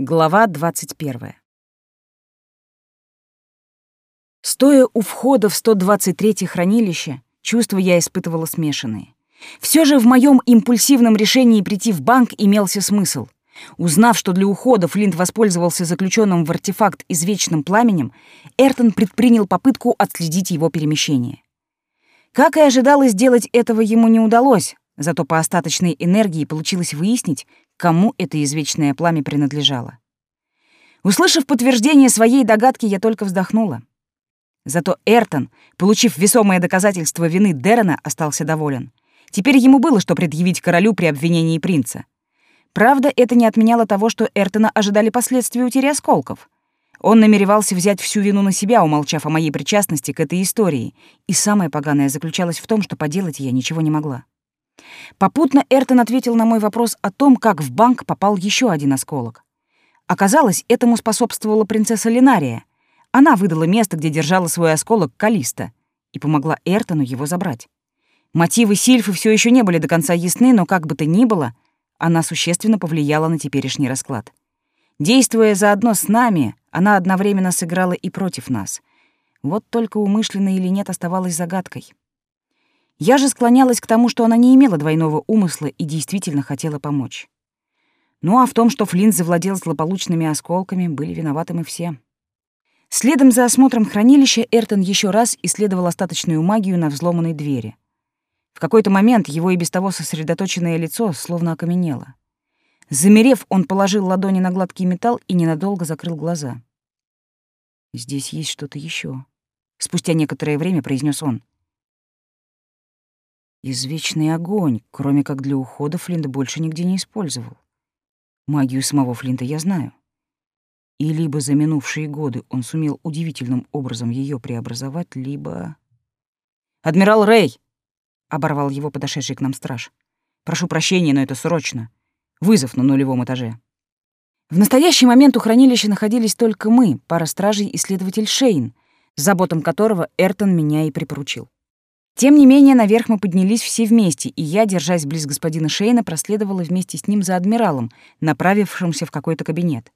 Глава 21. Стоя у входа в 123-е хранилище, чувства я испытывала смешанные. Все же в моем импульсивном решении прийти в банк имелся смысл. Узнав, что для ухода Флинт воспользовался заключенным в артефакт извечным пламенем, Эртон предпринял попытку отследить его перемещение. Как и ожидалось, сделать этого ему не удалось, зато по остаточной энергии получилось выяснить, кому это извечное пламя принадлежало. Услышав подтверждение своей догадки, я только вздохнула. Зато Эртон, получив весомое доказательство вины Дерена, остался доволен. Теперь ему было что предъявить королю при обвинении принца. Правда, это не отменяло того, что Эртона ожидали последствия утери осколков. Он намеревался взять всю вину на себя, умолчав о моей причастности к этой истории, и самое поганое заключалось в том, что поделать я ничего не могла. Попутно Эртон ответил на мой вопрос о том, как в банк попал еще один осколок. Оказалось, этому способствовала принцесса Линария. Она выдала место, где держала свой осколок Калиста, и помогла Эртону его забрать. Мотивы Сильфы все еще не были до конца ясны, но как бы то ни было, она существенно повлияла на теперешний расклад. Действуя заодно с нами, она одновременно сыграла и против нас. Вот только умышленно или нет оставалось загадкой. Я же склонялась к тому, что она не имела двойного умысла и действительно хотела помочь. Ну а в том, что Флинт завладел злополучными осколками, были виноваты мы все. Следом за осмотром хранилища Эртон еще раз исследовал остаточную магию на взломанной двери. В какой-то момент его и без того сосредоточенное лицо словно окаменело. Замерев, он положил ладони на гладкий металл и ненадолго закрыл глаза. «Здесь есть что-то еще. спустя некоторое время произнес он. Извечный огонь, кроме как для ухода, Флинт больше нигде не использовал. Магию самого Флинта я знаю. И либо за минувшие годы он сумел удивительным образом ее преобразовать, либо... «Адмирал Рэй!» — оборвал его подошедший к нам страж. «Прошу прощения, но это срочно. Вызов на нулевом этаже». В настоящий момент у хранилища находились только мы, пара стражей и следователь Шейн, заботам которого Эртон меня и припоручил. Тем не менее, наверх мы поднялись все вместе, и я, держась близ господина Шейна, проследовала вместе с ним за адмиралом, направившимся в какой-то кабинет.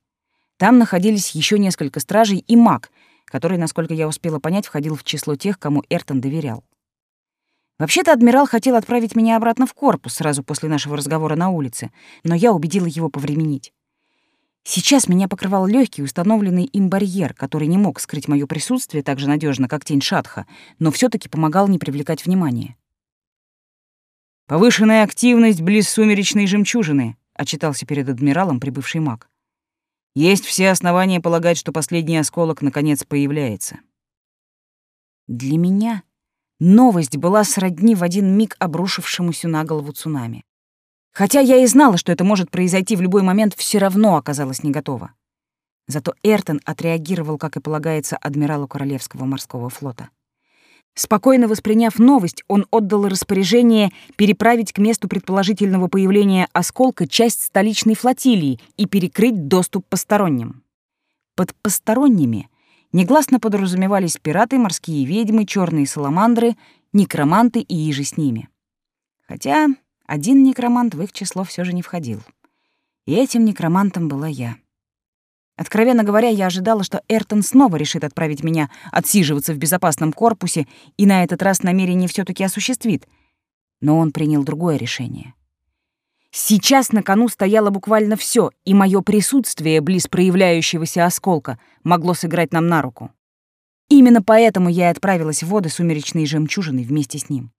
Там находились еще несколько стражей и маг, который, насколько я успела понять, входил в число тех, кому Эртон доверял. Вообще-то адмирал хотел отправить меня обратно в корпус сразу после нашего разговора на улице, но я убедила его повременить. Сейчас меня покрывал легкий установленный им барьер, который не мог скрыть мое присутствие так же надежно, как тень Шатха, но все таки помогал не привлекать внимания. «Повышенная активность близ сумеречной жемчужины», — отчитался перед адмиралом прибывший маг. «Есть все основания полагать, что последний осколок наконец появляется». Для меня новость была сродни в один миг обрушившемуся на голову цунами. Хотя я и знала, что это может произойти в любой момент, все равно оказалась не готова. Зато Эртон отреагировал, как и полагается, адмиралу Королевского морского флота. Спокойно восприняв новость, он отдал распоряжение переправить к месту предположительного появления осколка часть столичной флотилии и перекрыть доступ посторонним. Под посторонними негласно подразумевались пираты, морские ведьмы, черные саламандры, некроманты и иже с ними. Хотя один некромант в их число все же не входил. И этим некромантом была я. Откровенно говоря, я ожидала, что Эртон снова решит отправить меня отсиживаться в безопасном корпусе и на этот раз намерение все таки осуществит. Но он принял другое решение. Сейчас на кону стояло буквально все, и мое присутствие близ проявляющегося осколка могло сыграть нам на руку. Именно поэтому я и отправилась в воды сумеречной жемчужины вместе с ним.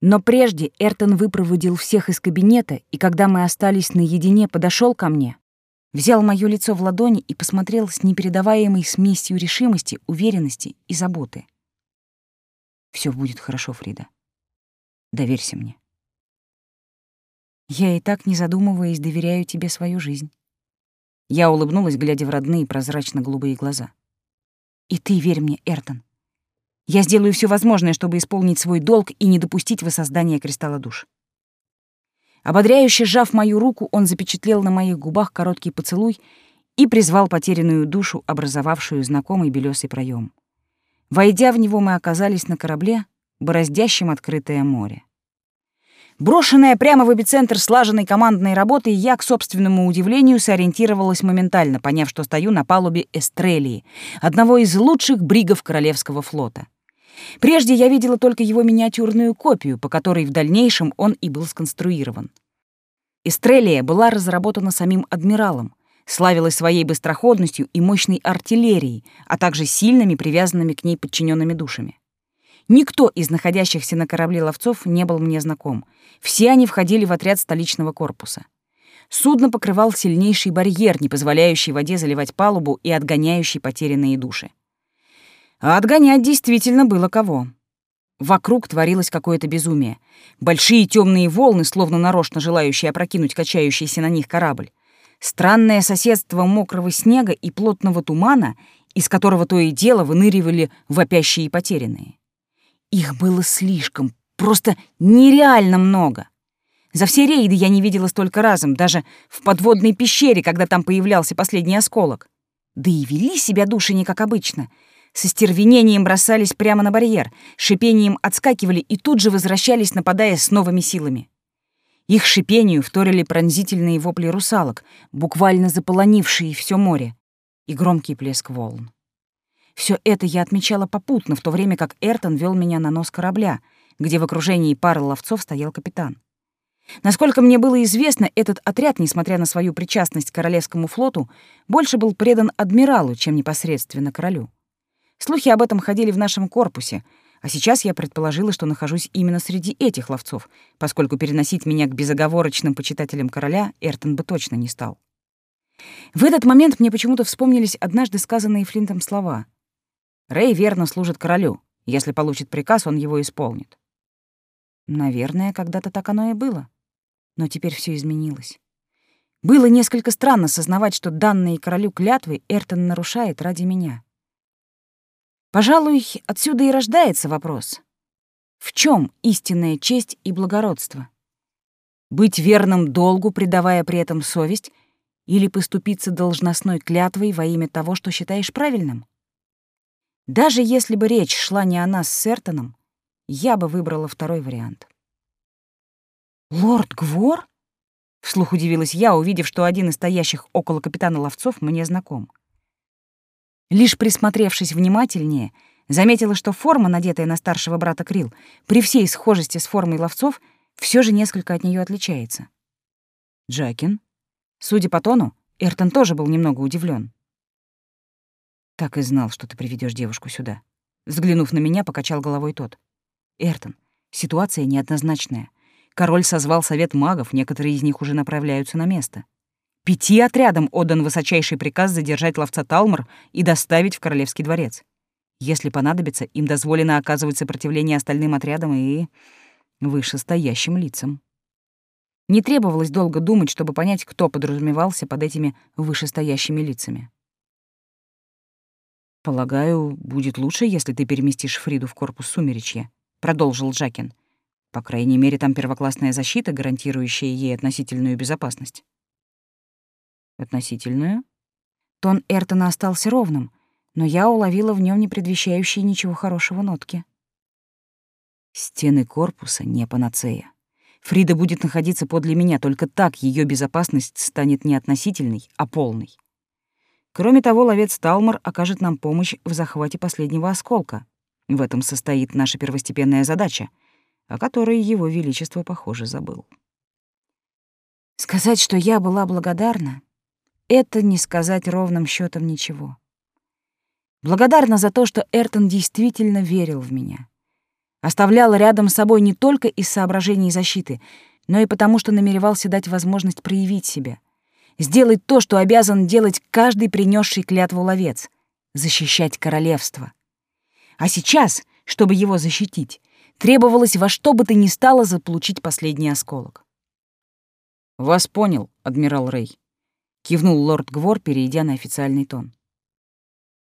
Но прежде Эртон выпроводил всех из кабинета, и когда мы остались наедине, подошел ко мне, взял моё лицо в ладони и посмотрел с непередаваемой смесью решимости, уверенности и заботы. Все будет хорошо, Фрида. Доверься мне. Я и так, не задумываясь, доверяю тебе свою жизнь. Я улыбнулась, глядя в родные прозрачно-голубые глаза. И ты верь мне, Эртон. Я сделаю все возможное, чтобы исполнить свой долг и не допустить воссоздания кристалла душ. Ободряюще сжав мою руку, он запечатлел на моих губах короткий поцелуй и призвал потерянную душу, образовавшую знакомый белесый проем. Войдя в него, мы оказались на корабле, бороздящем открытое море. Брошенная прямо в эпицентр слаженной командной работы, я, к собственному удивлению, сориентировалась моментально, поняв, что стою на палубе Эстрелии, одного из лучших бригов Королевского флота. Прежде я видела только его миниатюрную копию, по которой в дальнейшем он и был сконструирован. Эстрелия была разработана самим адмиралом, славилась своей быстроходностью и мощной артиллерией, а также сильными привязанными к ней подчиненными душами. Никто из находящихся на корабле ловцов не был мне знаком. Все они входили в отряд столичного корпуса. Судно покрывал сильнейший барьер, не позволяющий воде заливать палубу и отгоняющий потерянные души. А отгонять действительно было кого. Вокруг творилось какое-то безумие. Большие темные волны, словно нарочно желающие опрокинуть качающийся на них корабль. Странное соседство мокрого снега и плотного тумана, из которого то и дело выныривали вопящие и потерянные. Их было слишком, просто нереально много. За все рейды я не видела столько разом, даже в подводной пещере, когда там появлялся последний осколок. Да и вели себя души не как обычно. Со стервенением бросались прямо на барьер, шипением отскакивали и тут же возвращались, нападая с новыми силами. Их шипению вторили пронзительные вопли русалок, буквально заполонившие все море, и громкий плеск волн. Все это я отмечала попутно, в то время как Эртон вел меня на нос корабля, где в окружении пары ловцов стоял капитан. Насколько мне было известно, этот отряд, несмотря на свою причастность к Королевскому флоту, больше был предан адмиралу, чем непосредственно королю. Слухи об этом ходили в нашем корпусе, а сейчас я предположила, что нахожусь именно среди этих ловцов, поскольку переносить меня к безоговорочным почитателям короля Эртон бы точно не стал. В этот момент мне почему-то вспомнились однажды сказанные Флинтом слова — Рэй верно служит королю. Если получит приказ, он его исполнит. Наверное, когда-то так оно и было. Но теперь все изменилось. Было несколько странно сознавать, что данные королю клятвы Эртон нарушает ради меня. Пожалуй, отсюда и рождается вопрос. В чем истинная честь и благородство? Быть верным долгу, предавая при этом совесть, или поступиться должностной клятвой во имя того, что считаешь правильным? Даже если бы речь шла не о нас с Эртоном, я бы выбрала второй вариант. «Лорд Гвор?» — вслух удивилась я, увидев, что один из стоящих около капитана ловцов мне знаком. Лишь присмотревшись внимательнее, заметила, что форма, надетая на старшего брата Крил, при всей схожести с формой ловцов, все же несколько от нее отличается. Джакин. Судя по тону, Эртон тоже был немного удивлен. Так и знал, что ты приведешь девушку сюда. Взглянув на меня, покачал головой тот. Эртон, ситуация неоднозначная. Король созвал совет магов, некоторые из них уже направляются на место. Пяти отрядам отдан высочайший приказ задержать ловца Талмор и доставить в королевский дворец. Если понадобится, им дозволено оказывать сопротивление остальным отрядам и вышестоящим лицам. Не требовалось долго думать, чтобы понять, кто подразумевался под этими вышестоящими лицами. «Полагаю, будет лучше, если ты переместишь Фриду в корпус сумеречья», — продолжил Джакин. «По крайней мере, там первоклассная защита, гарантирующая ей относительную безопасность». «Относительную?» Тон Эртона остался ровным, но я уловила в нем не предвещающие ничего хорошего нотки. Стены корпуса не панацея. Фрида будет находиться подле меня, только так ее безопасность станет не относительной, а полной. Кроме того, ловец Талмор окажет нам помощь в захвате последнего осколка. В этом состоит наша первостепенная задача, о которой его величество, похоже, забыл. Сказать, что я была благодарна, это не сказать ровным счетом ничего. Благодарна за то, что Эртон действительно верил в меня. Оставлял рядом с собой не только из соображений защиты, но и потому, что намеревался дать возможность проявить себя — сделать то, что обязан делать каждый принесший клятву ловец — защищать королевство. А сейчас, чтобы его защитить, требовалось во что бы то ни стало заполучить последний осколок. «Вас понял, адмирал Рэй», — кивнул лорд Гвор, перейдя на официальный тон.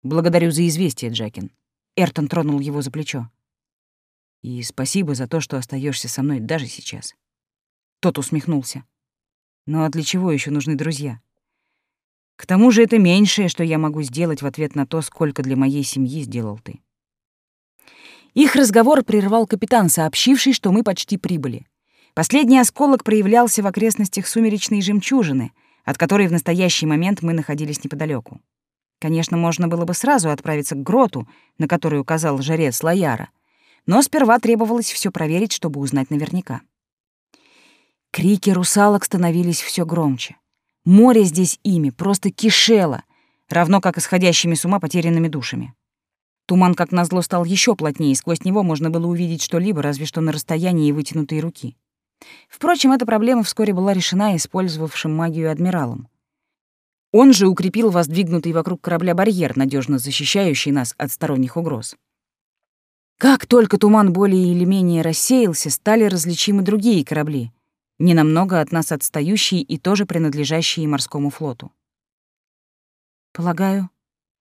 «Благодарю за известие, Джакин». Эртон тронул его за плечо. «И спасибо за то, что остаешься со мной даже сейчас». Тот усмехнулся. Ну а для чего еще нужны друзья? К тому же это меньшее, что я могу сделать в ответ на то, сколько для моей семьи сделал ты. Их разговор прервал капитан, сообщивший, что мы почти прибыли. Последний осколок проявлялся в окрестностях сумеречной жемчужины, от которой в настоящий момент мы находились неподалеку. Конечно, можно было бы сразу отправиться к гроту, на который указал жрец Лояра, но сперва требовалось все проверить, чтобы узнать наверняка. Крики русалок становились все громче. Море здесь ими просто кишело, равно как исходящими с ума потерянными душами. Туман, как назло, стал еще плотнее, и сквозь него можно было увидеть что-либо, разве что на расстоянии вытянутой руки. Впрочем, эта проблема вскоре была решена использовавшим магию адмиралом. Он же укрепил воздвигнутый вокруг корабля барьер, надежно защищающий нас от сторонних угроз. Как только туман более или менее рассеялся, стали различимы другие корабли, ненамного от нас отстающие и тоже принадлежащие морскому флоту. «Полагаю,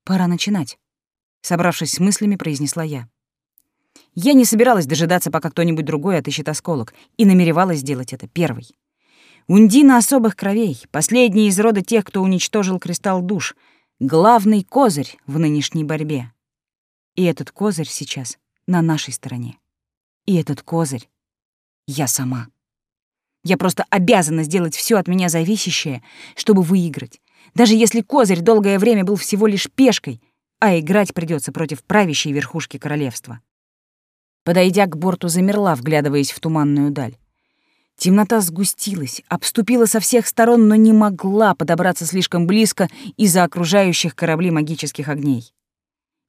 пора начинать», — собравшись с мыслями, произнесла я. Я не собиралась дожидаться, пока кто-нибудь другой отыщет осколок, и намеревалась сделать это первой. Ундина особых кровей, последний из рода тех, кто уничтожил кристалл душ, главный козырь в нынешней борьбе. И этот козырь сейчас на нашей стороне. И этот козырь — я сама. Я просто обязана сделать все от меня зависящее, чтобы выиграть. Даже если козырь долгое время был всего лишь пешкой, а играть придется против правящей верхушки королевства. Подойдя к борту, замерла, вглядываясь в туманную даль. Темнота сгустилась, обступила со всех сторон, но не могла подобраться слишком близко из-за окружающих корабли магических огней.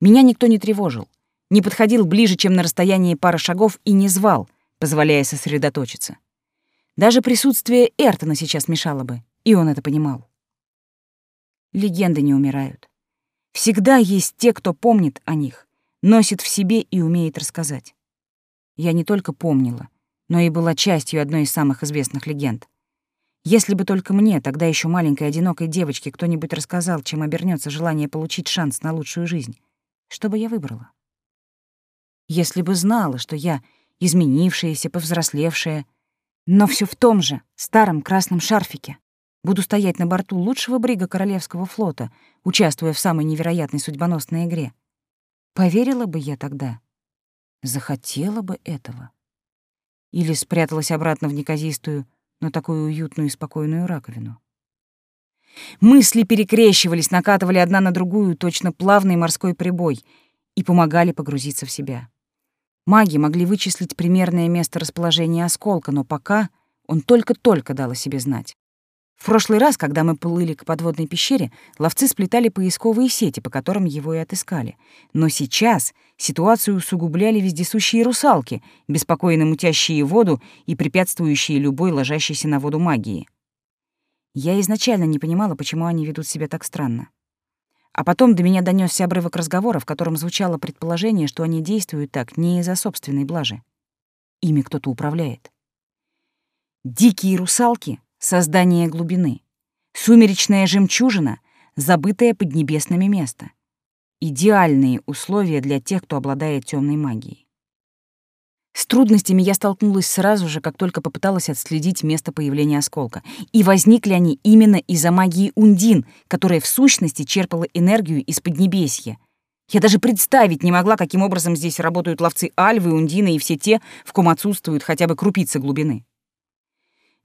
Меня никто не тревожил, не подходил ближе, чем на расстоянии пары шагов, и не звал, позволяя сосредоточиться. Даже присутствие Эртона сейчас мешало бы, и он это понимал. Легенды не умирают. Всегда есть те, кто помнит о них, носит в себе и умеет рассказать. Я не только помнила, но и была частью одной из самых известных легенд. Если бы только мне, тогда еще маленькой одинокой девочке, кто-нибудь рассказал, чем обернется желание получить шанс на лучшую жизнь, что бы я выбрала? Если бы знала, что я изменившаяся, повзрослевшая, но все в том же старом красном шарфике. Буду стоять на борту лучшего брига Королевского флота, участвуя в самой невероятной судьбоносной игре. Поверила бы я тогда? Захотела бы этого? Или спряталась обратно в неказистую, но такую уютную и спокойную раковину? Мысли перекрещивались, накатывали одна на другую, точно плавный морской прибой, и помогали погрузиться в себя. Маги могли вычислить примерное место расположения осколка, но пока он только-только дал о себе знать. В прошлый раз, когда мы плыли к подводной пещере, ловцы сплетали поисковые сети, по которым его и отыскали. Но сейчас ситуацию усугубляли вездесущие русалки, беспокойно мутящие воду и препятствующие любой ложащейся на воду магии. Я изначально не понимала, почему они ведут себя так странно. А потом до меня донесся обрывок разговора, в котором звучало предположение, что они действуют так не из-за собственной блажи. Ими кто-то управляет. Дикие русалки — создание глубины. Сумеречная жемчужина — забытое поднебесными место. Идеальные условия для тех, кто обладает темной магией. С трудностями я столкнулась сразу же, как только попыталась отследить место появления осколка. И возникли они именно из-за магии Ундин, которая в сущности черпала энергию из Поднебесья. Я даже представить не могла, каким образом здесь работают ловцы Альвы, Ундины и все те, в ком отсутствуют хотя бы крупицы глубины.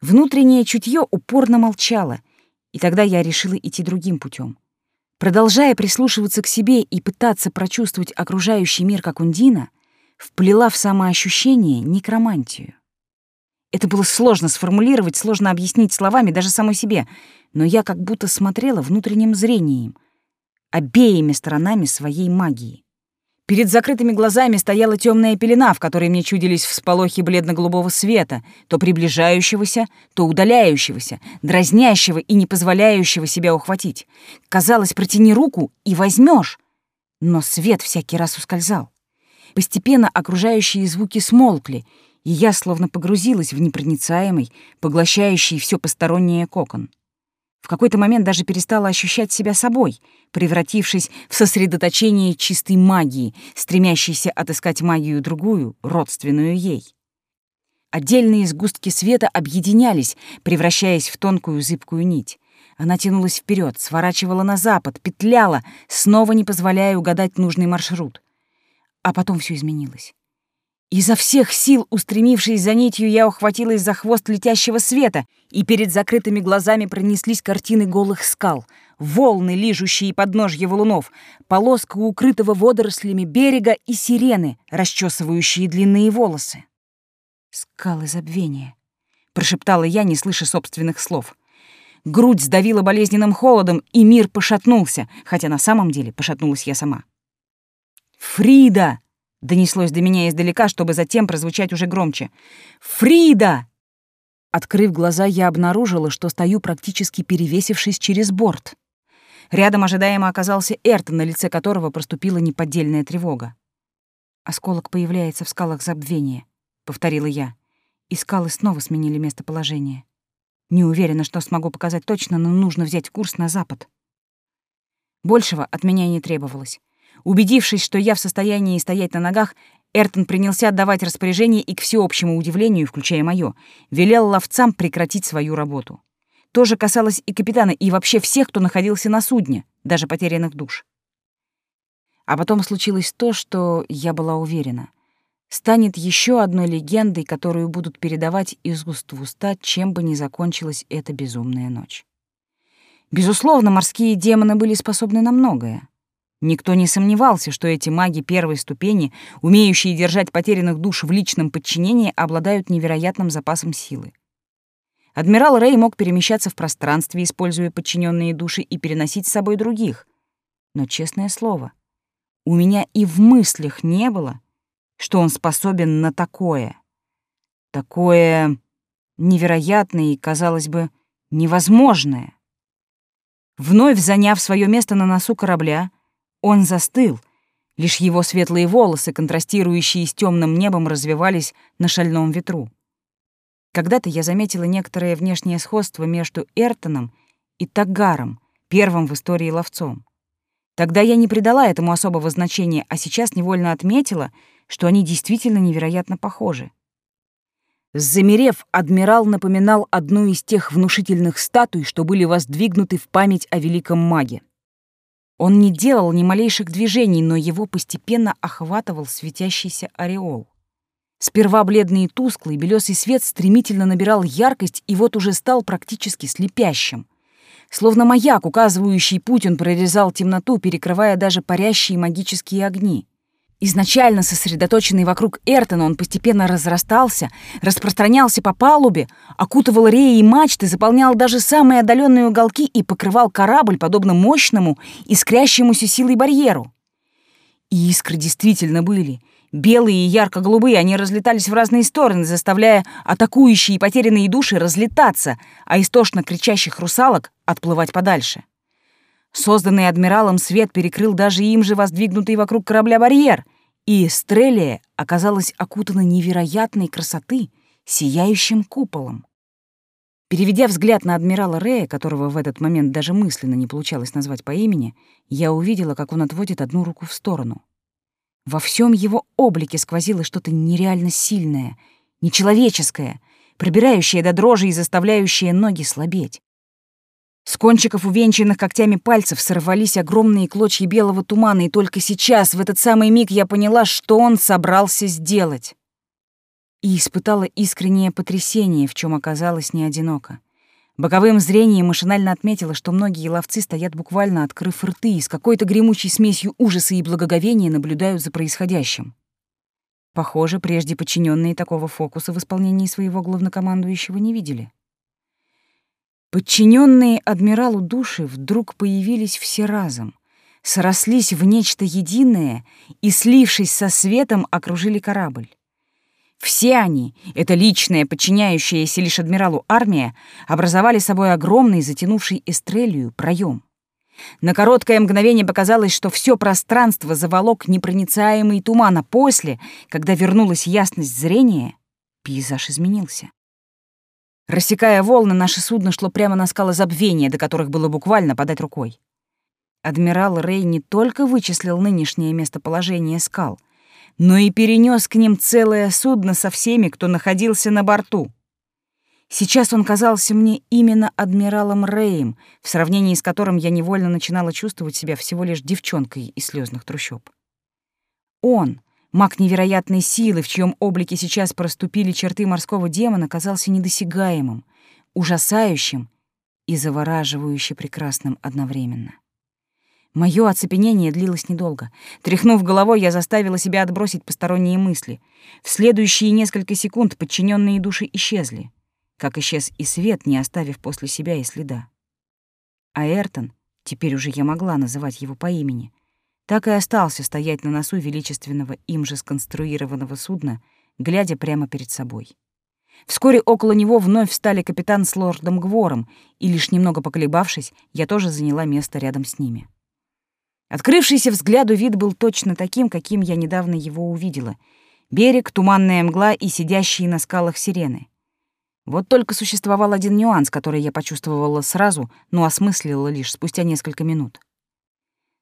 Внутреннее чутье упорно молчало, и тогда я решила идти другим путем. Продолжая прислушиваться к себе и пытаться прочувствовать окружающий мир как Ундина, вплела в самоощущение некромантию. Это было сложно сформулировать, сложно объяснить словами даже самой себе, но я как будто смотрела внутренним зрением, обеими сторонами своей магии. Перед закрытыми глазами стояла темная пелена, в которой мне чудились всполохи бледно-голубого света, то приближающегося, то удаляющегося, дразнящего и не позволяющего себя ухватить. Казалось, протяни руку и возьмешь, но свет всякий раз ускользал. Постепенно окружающие звуки смолкли, и я словно погрузилась в непроницаемый, поглощающий все постороннее кокон. В какой-то момент даже перестала ощущать себя собой, превратившись в сосредоточение чистой магии, стремящейся отыскать магию другую, родственную ей. Отдельные сгустки света объединялись, превращаясь в тонкую зыбкую нить. Она тянулась вперед, сворачивала на запад, петляла, снова не позволяя угадать нужный маршрут. А потом все изменилось. Изо всех сил, устремившись за нитью, я ухватилась за хвост летящего света, и перед закрытыми глазами пронеслись картины голых скал, волны, лижущие подножья валунов, полоска укрытого водорослями берега и сирены, расчесывающие длинные волосы. «Скалы забвения», — прошептала я, не слыша собственных слов. Грудь сдавила болезненным холодом, и мир пошатнулся, хотя на самом деле пошатнулась я сама. «Фрида!» — донеслось до меня издалека, чтобы затем прозвучать уже громче. «Фрида!» Открыв глаза, я обнаружила, что стою практически перевесившись через борт. Рядом ожидаемо оказался Эртон, на лице которого проступила неподдельная тревога. «Осколок появляется в скалах забвения», — повторила я. И скалы снова сменили местоположение. Не уверена, что смогу показать точно, но нужно взять курс на запад. Большего от меня не требовалось. Убедившись, что я в состоянии стоять на ногах, Эртон принялся отдавать распоряжение и, к всеобщему удивлению, включая моё, велел ловцам прекратить свою работу. То же касалось и капитана, и вообще всех, кто находился на судне, даже потерянных душ. А потом случилось то, что я была уверена станет еще одной легендой, которую будут передавать из уст в уста, чем бы ни закончилась эта безумная ночь. Безусловно, морские демоны были способны на многое. Никто не сомневался, что эти маги первой ступени, умеющие держать потерянных душ в личном подчинении, обладают невероятным запасом силы. Адмирал Рэй мог перемещаться в пространстве, используя подчиненные души, и переносить с собой других. Но, честное слово, у меня и в мыслях не было, что он способен на такое. Такое невероятное и, казалось бы, невозможное. Вновь заняв свое место на носу корабля, он застыл, лишь его светлые волосы, контрастирующие с темным небом, развивались на шальном ветру. Когда-то я заметила некоторое внешнее сходство между Эртоном и Тагаром, первым в истории ловцом. Тогда я не придала этому особого значения, а сейчас невольно отметила — что они действительно невероятно похожи. Замерев, адмирал напоминал одну из тех внушительных статуй, что были воздвигнуты в память о великом маге. Он не делал ни малейших движений, но его постепенно охватывал светящийся ореол. Сперва бледный и тусклый, белесый свет стремительно набирал яркость и вот уже стал практически слепящим. Словно маяк, указывающий путь, он прорезал темноту, перекрывая даже парящие магические огни. Изначально сосредоточенный вокруг Эртона, он постепенно разрастался, распространялся по палубе, окутывал реи и мачты, заполнял даже самые отдаленные уголки и покрывал корабль, подобно мощному, искрящемуся силой барьеру. И искры действительно были. Белые и ярко-голубые, они разлетались в разные стороны, заставляя атакующие и потерянные души разлетаться, а истошно кричащих русалок отплывать подальше. Созданный адмиралом свет перекрыл даже им же воздвигнутый вокруг корабля барьер, и Эстрелия оказалась окутана невероятной красоты сияющим куполом. Переведя взгляд на адмирала Рея, которого в этот момент даже мысленно не получалось назвать по имени, я увидела, как он отводит одну руку в сторону. Во всем его облике сквозило что-то нереально сильное, нечеловеческое, пробирающее до дрожи и заставляющее ноги слабеть. С кончиков увенчанных когтями пальцев сорвались огромные клочья белого тумана, и только сейчас, в этот самый миг, я поняла, что он собрался сделать. И испытала искреннее потрясение, в чем оказалась не одиноко. Боковым зрением машинально отметила, что многие ловцы стоят буквально открыв рты и с какой-то гремучей смесью ужаса и благоговения наблюдают за происходящим. Похоже, прежде подчиненные такого фокуса в исполнении своего главнокомандующего не видели. Подчиненные адмиралу души вдруг появились все разом, срослись в нечто единое и, слившись со светом, окружили корабль. Все они, это личная, подчиняющаяся лишь адмиралу армия, образовали собой огромный, затянувший эстрелью, проем. На короткое мгновение показалось, что все пространство заволок непроницаемый туман, а после, когда вернулась ясность зрения, пейзаж изменился. Рассекая волны, наше судно шло прямо на скалы забвения, до которых было буквально подать рукой. Адмирал Рэй не только вычислил нынешнее местоположение скал, но и перенес к ним целое судно со всеми, кто находился на борту. Сейчас он казался мне именно адмиралом Рэем, в сравнении с которым я невольно начинала чувствовать себя всего лишь девчонкой из слезных трущоб. Он, Маг невероятной силы, в чьем облике сейчас проступили черты морского демона, казался недосягаемым, ужасающим и завораживающе прекрасным одновременно. Моё оцепенение длилось недолго. Тряхнув головой, я заставила себя отбросить посторонние мысли. В следующие несколько секунд подчиненные души исчезли, как исчез и свет, не оставив после себя и следа. А Эртон, теперь уже я могла называть его по имени, так и остался стоять на носу величественного им же сконструированного судна, глядя прямо перед собой. Вскоре около него вновь встали капитан с лордом Гвором, и лишь немного поколебавшись, я тоже заняла место рядом с ними. Открывшийся взгляду вид был точно таким, каким я недавно его увидела. Берег, туманная мгла и сидящие на скалах сирены. Вот только существовал один нюанс, который я почувствовала сразу, но осмыслила лишь спустя несколько минут.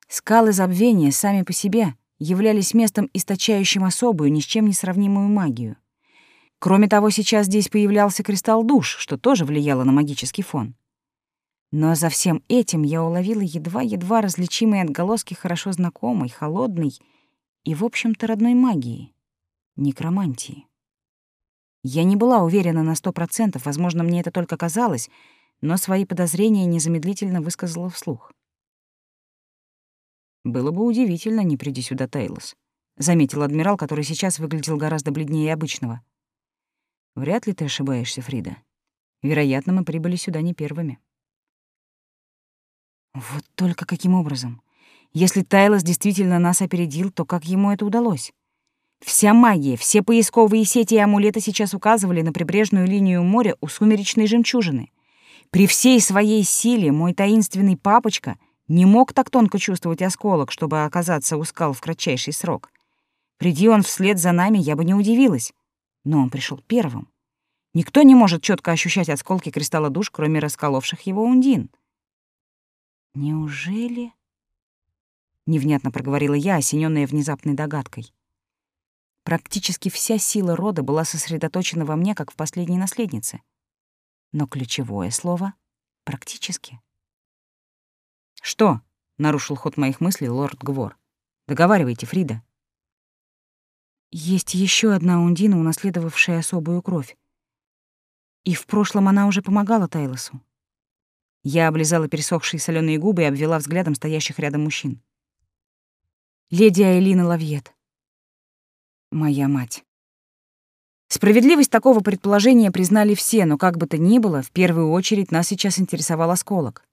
Скалы забвения сами по себе являлись местом, источающим особую, ни с чем не сравнимую магию. Кроме того, сейчас здесь появлялся кристалл душ, что тоже влияло на магический фон. Но за всем этим я уловила едва-едва различимые отголоски хорошо знакомой, холодной и, в общем-то, родной магии — некромантии. Я не была уверена на сто процентов, возможно, мне это только казалось, но свои подозрения незамедлительно высказала вслух. «Было бы удивительно, не приди сюда, Тейлос», — заметил адмирал, который сейчас выглядел гораздо бледнее обычного. «Вряд ли ты ошибаешься, Фрида. Вероятно, мы прибыли сюда не первыми». Вот только каким образом? Если Тайлос действительно нас опередил, то как ему это удалось? Вся магия, все поисковые сети и амулеты сейчас указывали на прибрежную линию моря у сумеречной жемчужины. При всей своей силе мой таинственный папочка не мог так тонко чувствовать осколок, чтобы оказаться у скал в кратчайший срок. Приди он вслед за нами, я бы не удивилась. Но он пришел первым. Никто не может четко ощущать осколки кристалла душ, кроме расколовших его ундин. Неужели? Невнятно проговорила я, осененная внезапной догадкой. Практически вся сила рода была сосредоточена во мне, как в последней наследнице. Но ключевое слово — практически. «Что?» — нарушил ход моих мыслей лорд Гвор. «Договаривайте, Фрида». Есть еще одна Ундина, унаследовавшая особую кровь. И в прошлом она уже помогала Тайлосу. Я облизала пересохшие соленые губы и обвела взглядом стоящих рядом мужчин. Леди Айлина Лавьет. Моя мать. Справедливость такого предположения признали все, но как бы то ни было, в первую очередь нас сейчас интересовал осколок.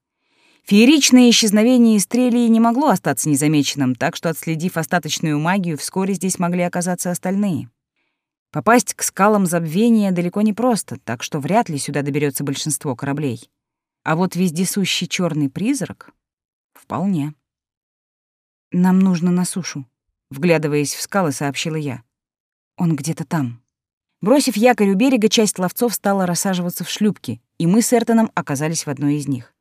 Фееричное исчезновение Истрелии не могло остаться незамеченным, так что, отследив остаточную магию, вскоре здесь могли оказаться остальные. Попасть к скалам забвения далеко не просто, так что вряд ли сюда доберется большинство кораблей. А вот вездесущий черный призрак — вполне. «Нам нужно на сушу», — вглядываясь в скалы, сообщила я. «Он где-то там». Бросив якорь у берега, часть ловцов стала рассаживаться в шлюпки, и мы с Эртоном оказались в одной из них.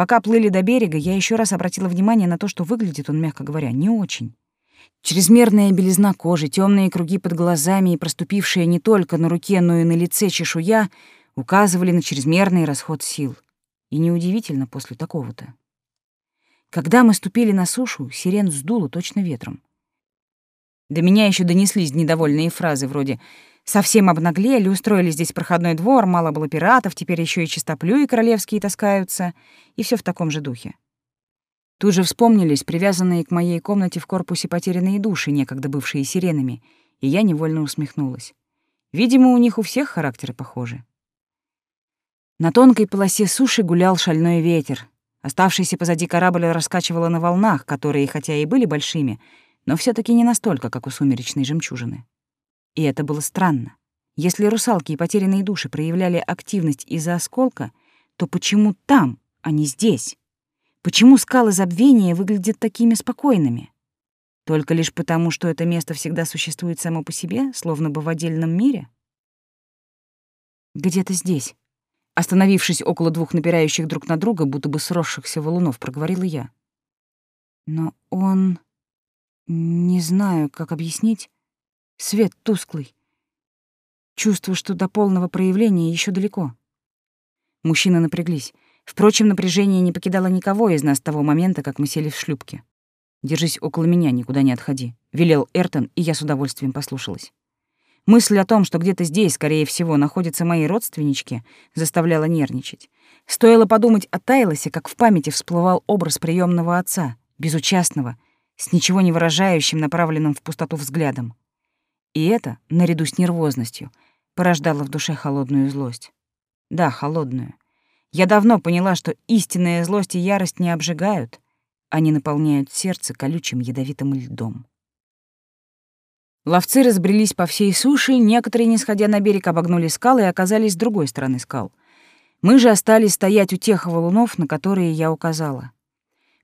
Пока плыли до берега, я еще раз обратила внимание на то, что выглядит он, мягко говоря, не очень. Чрезмерная белизна кожи, темные круги под глазами и проступившая не только на руке, но и на лице чешуя указывали на чрезмерный расход сил. И неудивительно после такого-то. Когда мы ступили на сушу, сирен сдуло точно ветром. До меня еще донеслись недовольные фразы вроде «совсем обнаглели, устроили здесь проходной двор, мало было пиратов, теперь еще и чистоплюи королевские таскаются», и все в таком же духе. Тут же вспомнились привязанные к моей комнате в корпусе потерянные души, некогда бывшие сиренами, и я невольно усмехнулась. Видимо, у них у всех характеры похожи. На тонкой полосе суши гулял шальной ветер. Оставшийся позади корабль раскачивало на волнах, которые, хотя и были большими, но все таки не настолько, как у сумеречной жемчужины. И это было странно. Если русалки и потерянные души проявляли активность из-за осколка, то почему там, а не здесь? Почему скалы забвения выглядят такими спокойными? Только лишь потому, что это место всегда существует само по себе, словно бы в отдельном мире? Где-то здесь, Остановившись около двух напирающих друг на друга, будто бы сросшихся валунов, проговорила я. Но он... Не знаю, как объяснить. Свет тусклый. Чувство, что до полного проявления еще далеко. Мужчины напряглись. Впрочем, напряжение не покидало никого из нас с того момента, как мы сели в шлюпке. «Держись около меня, никуда не отходи», —— велел Эртон, и я с удовольствием послушалась. Мысль о том, что где-то здесь, скорее всего, находятся мои родственнички, заставляла нервничать. Стоило подумать о Тайлосе, как в памяти всплывал образ приемного отца, безучастного, с ничего не выражающим, направленным в пустоту взглядом. И это, наряду с нервозностью, порождало в душе холодную злость. Да, холодную. Я давно поняла, что истинная злость и ярость не обжигают, они наполняют сердце колючим ядовитым льдом. Ловцы разбрелись по всей суше, некоторые, не сходя на берег, обогнули скалы и оказались с другой стороны скал. Мы же остались стоять у тех валунов, на которые я указала.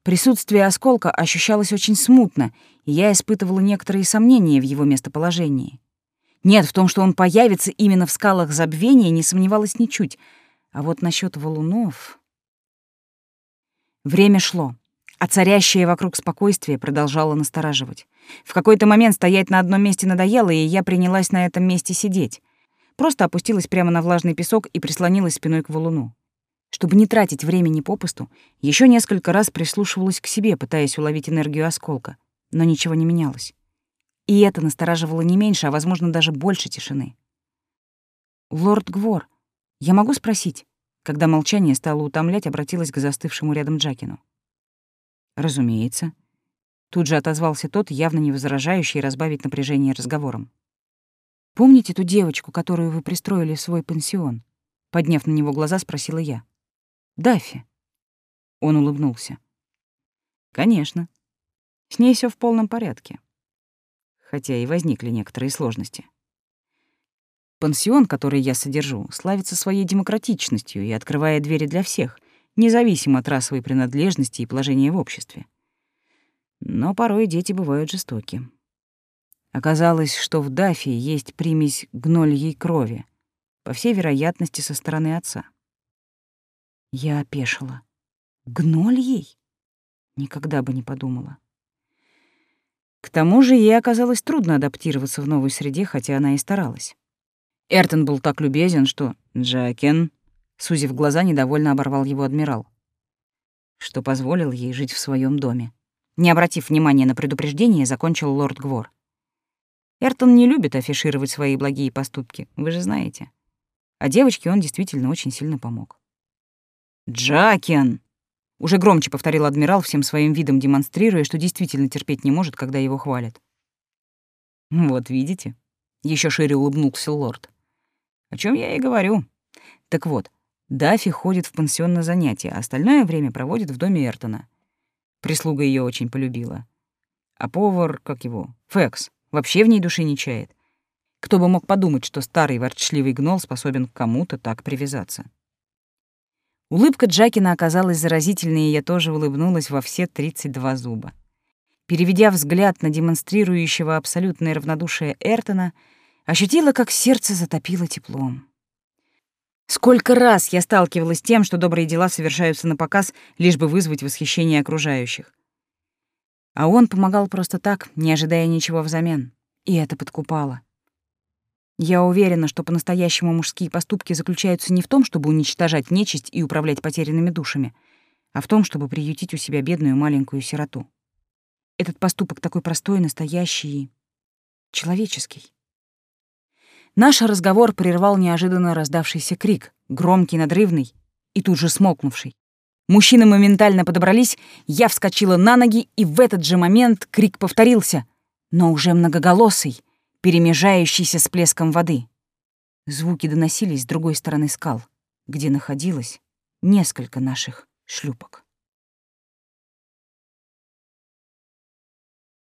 Присутствие осколка ощущалось очень смутно, и я испытывала некоторые сомнения в его местоположении. Нет, в том, что он появится именно в скалах забвения, не сомневалась ничуть. А вот насчет валунов... Время шло, а царящее вокруг спокойствие продолжало настораживать. В какой-то момент стоять на одном месте надоело, и я принялась на этом месте сидеть. Просто опустилась прямо на влажный песок и прислонилась спиной к валуну. Чтобы не тратить времени попусту, еще несколько раз прислушивалась к себе, пытаясь уловить энергию осколка, но ничего не менялось. И это настораживало не меньше, а, возможно, даже больше тишины. «Лорд Гвор, я могу спросить?» Когда молчание стало утомлять, обратилась к застывшему рядом Джакину. «Разумеется», Тут же отозвался тот, явно не возражающий разбавить напряжение разговором. «Помните ту девочку, которую вы пристроили в свой пансион?» Подняв на него глаза, спросила я. «Даффи». Он улыбнулся. «Конечно. С ней все в полном порядке. Хотя и возникли некоторые сложности. Пансион, который я содержу, славится своей демократичностью и открывает двери для всех, независимо от расовой принадлежности и положения в обществе. Но порой дети бывают жестоки. Оказалось, что в Дафе есть примесь гнольей крови, по всей вероятности, со стороны отца. Я опешила. Гнольей? Никогда бы не подумала. К тому же ей оказалось трудно адаптироваться в новой среде, хотя она и старалась. Эртон был так любезен, что Джакен, сузив глаза, недовольно оборвал его адмирал, что позволил ей жить в своем доме. Не обратив внимания на предупреждение, закончил лорд Гвор. Эртон не любит афишировать свои благие поступки, вы же знаете. А девочке он действительно очень сильно помог. «Джакен!» — уже громче повторил адмирал, всем своим видом демонстрируя, что действительно терпеть не может, когда его хвалят. «Вот видите?» — еще шире улыбнулся лорд. «О чем я и говорю. Так вот, Дафи ходит в пансион на занятия, а остальное время проводит в доме Эртона. Прислуга ее очень полюбила. А повар, как его, Фекс, вообще в ней души не чает. Кто бы мог подумать, что старый ворчливый гнол способен к кому-то так привязаться. Улыбка Джакина оказалась заразительной, и я тоже улыбнулась во все 32 зуба. Переведя взгляд на демонстрирующего абсолютное равнодушие Эртона, ощутила, как сердце затопило теплом. Сколько раз я сталкивалась с тем, что добрые дела совершаются на показ, лишь бы вызвать восхищение окружающих. А он помогал просто так, не ожидая ничего взамен. И это подкупало. Я уверена, что по-настоящему мужские поступки заключаются не в том, чтобы уничтожать нечисть и управлять потерянными душами, а в том, чтобы приютить у себя бедную маленькую сироту. Этот поступок такой простой, настоящий и человеческий. Наш разговор прервал неожиданно раздавшийся крик, громкий, надрывный и тут же смолкнувший. Мужчины моментально подобрались, я вскочила на ноги, и в этот же момент крик повторился, но уже многоголосый, перемежающийся с плеском воды. Звуки доносились с другой стороны скал, где находилось несколько наших шлюпок.